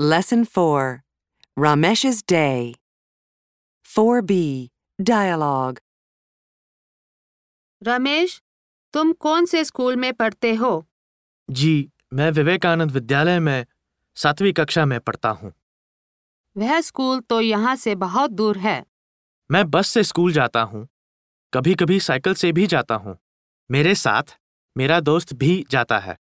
Lesson 4 Ramesh's Day. 4b Dialogue. Ramesh तुम कौन से स्कूल में पढ़ते हो? जी मैं विवेकानंद विद्यालय में सातवीं कक्षा में पढ़ता हूँ। वह स्कूल तो यहाँ से बहुत दूर है। मैं बस से स्कूल जाता हूँ। कभी कभी साइकिल से भी जाता हूँ। मेरे साथ मेरा दोस्त भी जाता है।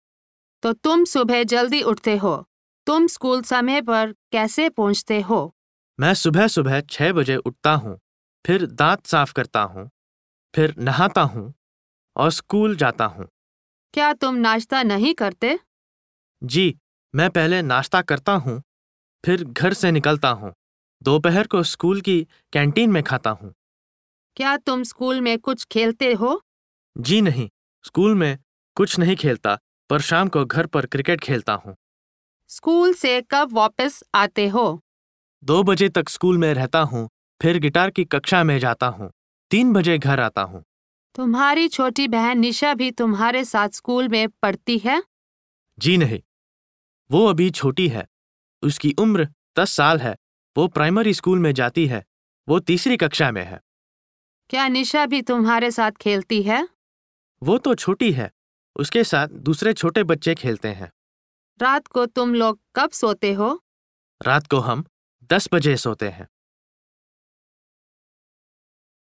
तो तुम सुबह जल्दी उठते हो। तुम स्कूल समय पर कैसे पहुँचते हो? मैं सुबह सुबह छह बजे उठता हूँ फिर दांत साफ़ करता हूँ फिर नहाता हूँ और स्कूल जाता हूँ। क्या तुम नाश्ता नहीं करते? जी मैं पहले नाश्ता करता हूँ फिर घर से निकलता हूँ दोपहर को स्कूल की कैंटीन में खाता हूँ। क्या तुम स्कूल में कुछ खेलते हो? जी नहीं स्कूल में कुछ नहीं खेलता पर शाम को घर पर क्रिकेट खेलता हूँ। स्कूल से कब वापस आते हो? दो बजे तक स्कूल में रहता हूँ फिर गिटार की कक्षा में जाता हूँ तीन बजे घर आता हूँ। तुम्हारी छोटी बहन निशा भी तुम्हारे साथ स्कूल में पढ़ती है? जी नहीं। वो अभी छोटी है। उसकी उम्र दस साल है। वो प्राइमरी स्कूल में जाती है। वो तीसरी कक्षा में है। क्या निशा भी तुम्हारे साथ खेलती है? वो तो छोटी है। उसके साथ दूसरे छोटे बच्चे खेलते हैं। रात को तुम लोग कब सोते हो? रात को हम दस बजे सोते हैं।